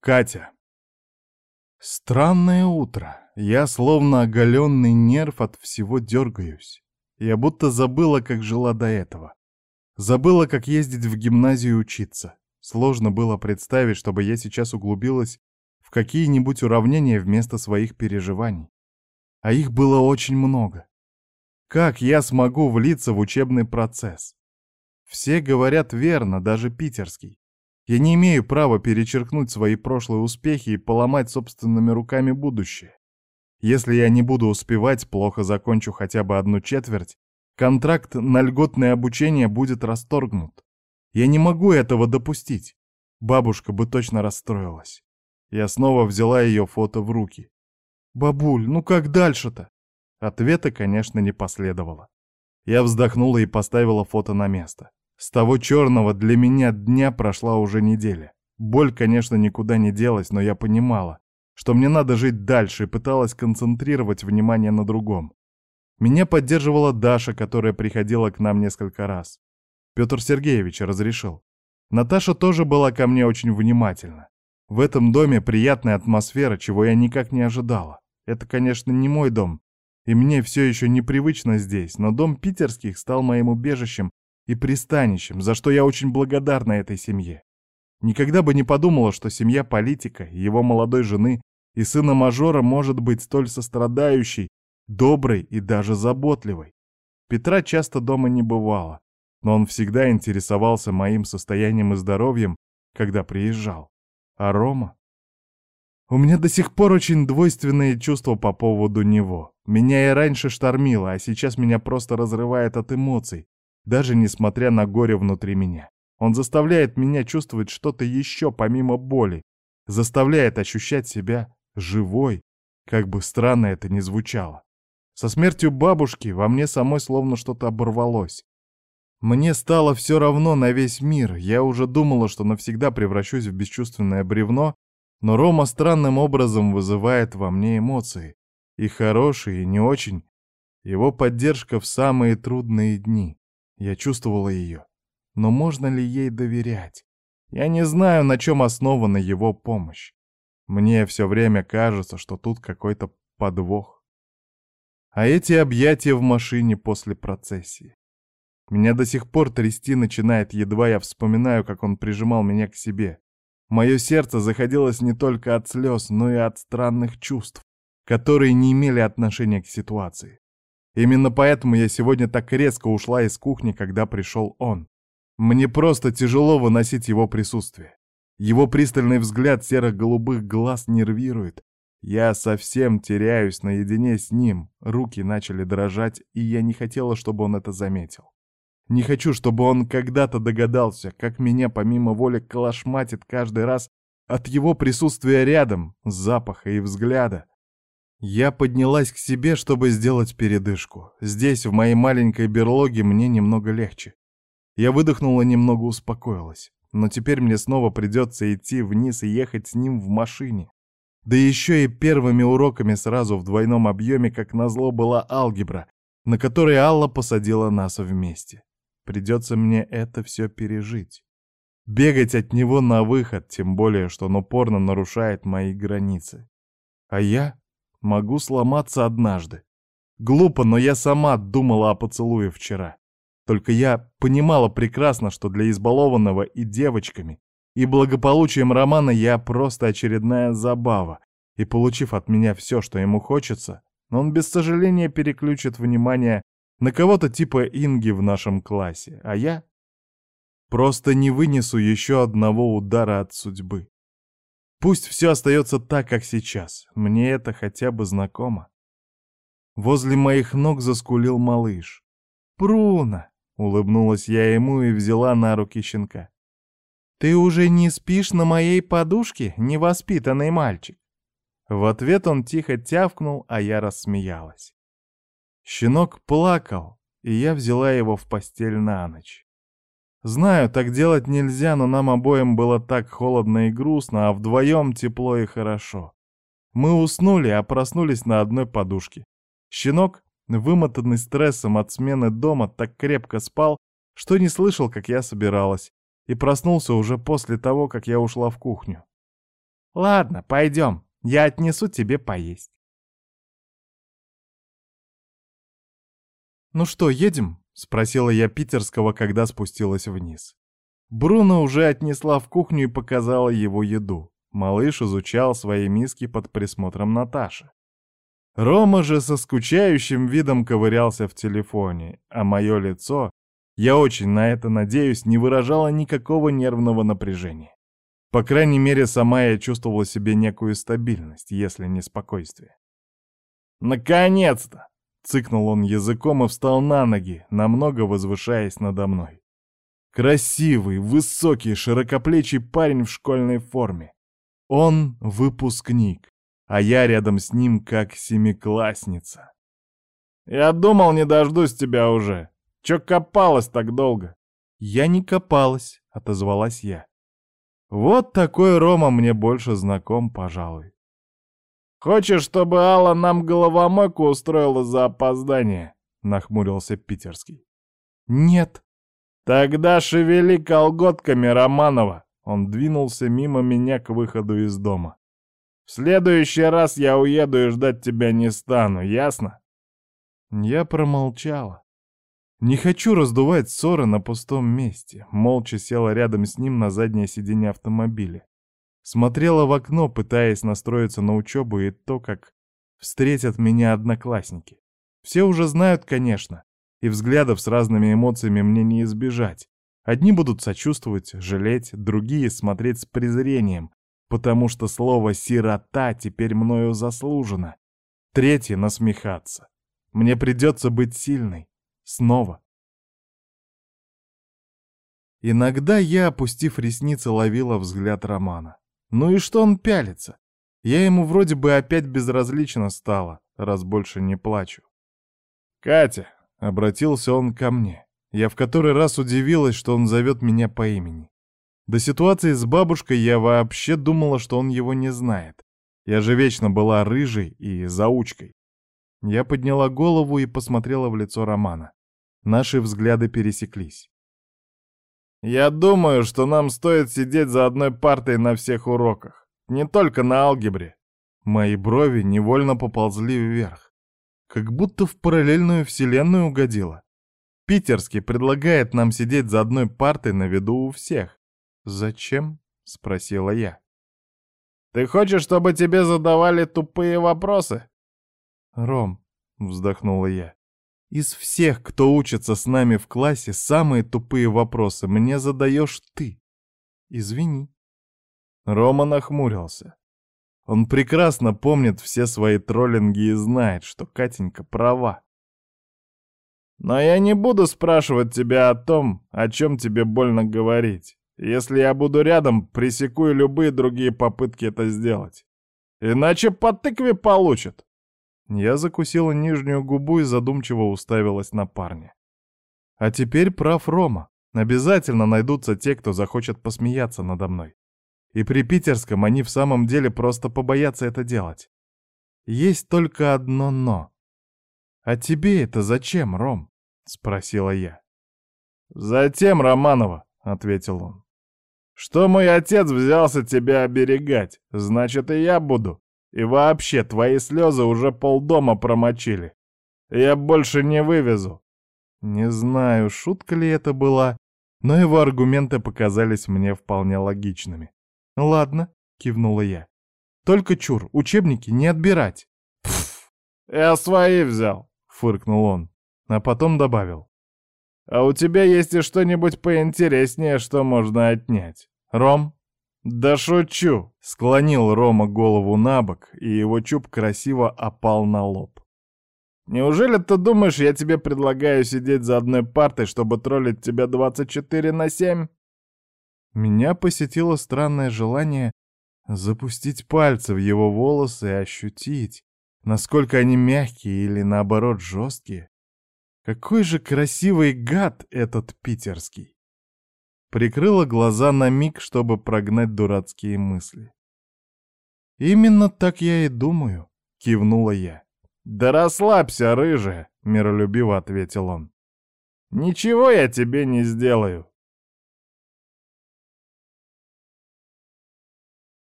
Катя. Странное утро. Я словно оголенный нерв от всего дергаюсь. Я будто забыла, как жила до этого. Забыла, как ездить в гимназию учиться. Сложно было представить, чтобы я сейчас углубилась в какие-нибудь уравнения вместо своих переживаний. А их было очень много. Как я смогу влиться в учебный процесс? Все говорят верно, даже питерский. Я не имею права перечеркнуть свои прошлые успехи и поломать собственными руками будущее. Если я не буду успевать, плохо закончу хотя бы одну четверть, контракт на льготное обучение будет расторгнут. Я не могу этого допустить. Бабушка бы точно расстроилась. Я снова взяла ее фото в руки. «Бабуль, ну как дальше-то?» Ответа, конечно, не последовало. Я вздохнула и поставила фото на место. С того черного для меня дня прошла уже неделя. Боль, конечно, никуда не делась, но я понимала, что мне надо жить дальше и пыталась концентрировать внимание на другом. Меня поддерживала Даша, которая приходила к нам несколько раз. Петр Сергеевич разрешил. Наташа тоже была ко мне очень внимательна. В этом доме приятная атмосфера, чего я никак не ожидала. Это, конечно, не мой дом, и мне все еще непривычно здесь, но дом питерских стал моим убежищем и пристанищем, за что я очень благодарна этой семье. Никогда бы не подумала, что семья политика, его молодой жены и сына мажора может быть столь сострадающей, доброй и даже заботливой. Петра часто дома не бывало, но он всегда интересовался моим состоянием и здоровьем, когда приезжал. А Рома? У меня до сих пор очень двойственные чувства по поводу него. Меня и раньше штормило, а сейчас меня просто разрывает от эмоций, даже несмотря на горе внутри меня. Он заставляет меня чувствовать что-то еще помимо боли, заставляет ощущать себя живой, как бы странно это ни звучало. Со смертью бабушки во мне самой словно что-то оборвалось. Мне стало все равно на весь мир, я уже думала, что навсегда превращусь в бесчувственное бревно, но Рома странным образом вызывает во мне эмоции, и хорошие, и не очень. Его поддержка в самые трудные дни. Я чувствовала ее. Но можно ли ей доверять? Я не знаю, на чем основана его помощь. Мне все время кажется, что тут какой-то подвох. А эти объятия в машине после процессии. Меня до сих пор трясти начинает, едва я вспоминаю, как он прижимал меня к себе. Мое сердце заходилось не только от слез, но и от странных чувств, которые не имели отношения к ситуации. Именно поэтому я сегодня так резко ушла из кухни, когда пришел он. Мне просто тяжело выносить его присутствие. Его пристальный взгляд серо-голубых глаз нервирует. Я совсем теряюсь наедине с ним, руки начали дрожать, и я не хотела, чтобы он это заметил. Не хочу, чтобы он когда-то догадался, как меня помимо воли калашматит каждый раз от его присутствия рядом, запаха и взгляда. Я поднялась к себе, чтобы сделать передышку. Здесь, в моей маленькой берлоге, мне немного легче. Я выдохнула, немного успокоилась. Но теперь мне снова придется идти вниз и ехать с ним в машине. Да еще и первыми уроками сразу в двойном объеме, как назло, была алгебра, на которой Алла посадила нас вместе. Придется мне это все пережить. Бегать от него на выход, тем более, что он упорно нарушает мои границы. А я Могу сломаться однажды. Глупо, но я сама думала о поцелуе вчера. Только я понимала прекрасно, что для избалованного и девочками, и благополучием Романа я просто очередная забава, и получив от меня все, что ему хочется, он без сожаления переключит внимание на кого-то типа Инги в нашем классе, а я просто не вынесу еще одного удара от судьбы. Пусть все остается так, как сейчас. Мне это хотя бы знакомо. Возле моих ног заскулил малыш. «Пруна!» — улыбнулась я ему и взяла на руки щенка. «Ты уже не спишь на моей подушке, невоспитанный мальчик?» В ответ он тихо тявкнул, а я рассмеялась. Щенок плакал, и я взяла его в постель на ночь. Знаю, так делать нельзя, но нам обоим было так холодно и грустно, а вдвоем тепло и хорошо. Мы уснули, а проснулись на одной подушке. Щенок, вымотанный стрессом от смены дома, так крепко спал, что не слышал, как я собиралась, и проснулся уже после того, как я ушла в кухню. Ладно, пойдем, я отнесу тебе поесть. «Ну что, едем?» — спросила я питерского, когда спустилась вниз. Бруно уже отнесла в кухню и показала его еду. Малыш изучал свои миски под присмотром Наташи. Рома же со скучающим видом ковырялся в телефоне, а мое лицо, я очень на это надеюсь, не выражало никакого нервного напряжения. По крайней мере, сама я чувствовала себе некую стабильность, если не спокойствие. «Наконец-то!» — цыкнул он языком и встал на ноги, намного возвышаясь надо мной. Красивый, высокий, широкоплечий парень в школьной форме. Он выпускник, а я рядом с ним как семиклассница. «Я думал, не дождусь тебя уже. Чё копалась так долго?» «Я не копалась», — отозвалась я. «Вот такой Рома мне больше знаком, пожалуй». «Хочешь, чтобы Алла нам головомойку устроила за опоздание?» — нахмурился Питерский. «Нет». «Тогда шевели колготками, Романова!» Он двинулся мимо меня к выходу из дома. «В следующий раз я уеду и ждать тебя не стану, ясно?» Я промолчала. Не хочу раздувать ссоры на пустом месте. Молча села рядом с ним на заднее сиденье автомобиля. Смотрела в окно, пытаясь настроиться на учебу и то, как встретят меня одноклассники. Все уже знают, конечно, и взглядов с разными эмоциями мне не избежать. Одни будут сочувствовать, жалеть, другие смотреть с презрением, потому что слово «сирота» теперь мною заслужено. Третьи — насмехаться. Мне придется быть сильной. Снова. Иногда я, опустив ресницы, ловила взгляд Романа. Ну и что он пялится? Я ему вроде бы опять безразлично стала, раз больше не плачу. «Катя!» — обратился он ко мне. Я в который раз удивилась, что он зовет меня по имени. До ситуации с бабушкой я вообще думала, что он его не знает. Я же вечно была рыжей и заучкой. Я подняла голову и посмотрела в лицо Романа. Наши взгляды пересеклись. «Я думаю, что нам стоит сидеть за одной партой на всех уроках. Не только на алгебре». Мои брови невольно поползли вверх. Как будто в параллельную вселенную угодила. Питерский предлагает нам сидеть за одной партой на виду у всех. Зачем? спросила я. Ты хочешь, чтобы тебе задавали тупые вопросы? Ром, вздохнула я. Из всех, кто учится с нами в классе, самые тупые вопросы мне задаешь ты. Извини. Рома нахмурился. Он прекрасно помнит все свои троллинги и знает, что Катенька права. Но я не буду спрашивать тебя о том, о чем тебе больно говорить. Если я буду рядом, пресеку любые другие попытки это сделать. Иначе по тыкве получат. Я закусила нижнюю губу и задумчиво уставилась на парня. А теперь прав Рома. Обязательно найдутся те, кто захочет посмеяться надо мной. И при питерском они в самом деле просто побоятся это делать. Есть только одно «но». «А тебе это зачем, Ром?» — спросила я. «Затем, Романова», — ответил он. «Что мой отец взялся тебя оберегать, значит, и я буду. И вообще, твои слезы уже полдома промочили. Я больше не вывезу». Не знаю, шутка ли это была, но его аргументы показались мне вполне логичными. «Ладно», — кивнула я. «Только чур, учебники не отбирать». «Пф, я свои взял», фыркнул он, а потом добавил. «А у тебя есть и что-нибудь поинтереснее, что можно отнять? Ром?» «Да шучу!» — склонил Рома голову на бок, и его чуб красиво опал на лоб. «Неужели ты думаешь, я тебе предлагаю сидеть за одной партой, чтобы троллить тебя 24 на 7?» Меня посетило странное желание запустить пальцы в его волосы и ощутить, Насколько они мягкие или, наоборот, жесткие. Какой же красивый гад этот питерский. Прикрыла глаза на миг, чтобы прогнать дурацкие мысли. «Именно так я и думаю», — кивнула я. «Да расслабься, рыжая», — миролюбиво ответил он. «Ничего я тебе не сделаю.